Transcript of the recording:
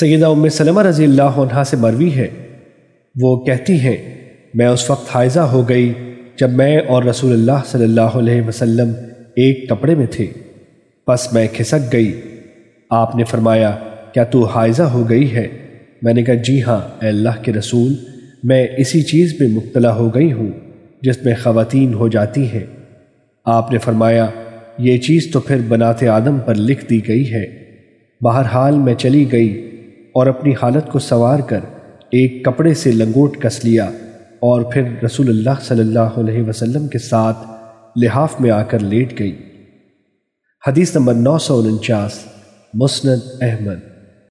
سیدہ ام سلمہ رضی اللہ عنہ سے مروی ہے۔ وہ کہتی ہیں، میں اس وقت حائزہ ہو گئی جب میں اور رسول اللہ صلی اللہ علیہ وسلم ایک کپڑے میں تھے۔ پس میں کھسک گئی۔ آپ نے فرمایا، کیا تو حائزہ ہو گئی ہے؟ میں نے کہا جی ہاں اے اللہ کے رسول، میں اسی چیز میں مبتلا ہو گئی ہوں جس میں خواتین ہو جاتی ہیں۔ آپ نے فرمایا، یہ چیز تو پھر بنات آدم پر لکھ دی گئی ہے۔ بہرحال میں چلی گئی۔ اور اپنی حالت کو سوار کر ایک کپڑے سے لنگوٹ کس لیا اور پھر رسول اللہ صلی اللہ علیہ وسلم کے ساتھ لحاف میں آ کر لیٹ گئی۔ حدیث نمبر نو سو انچاس، مسند احمد۔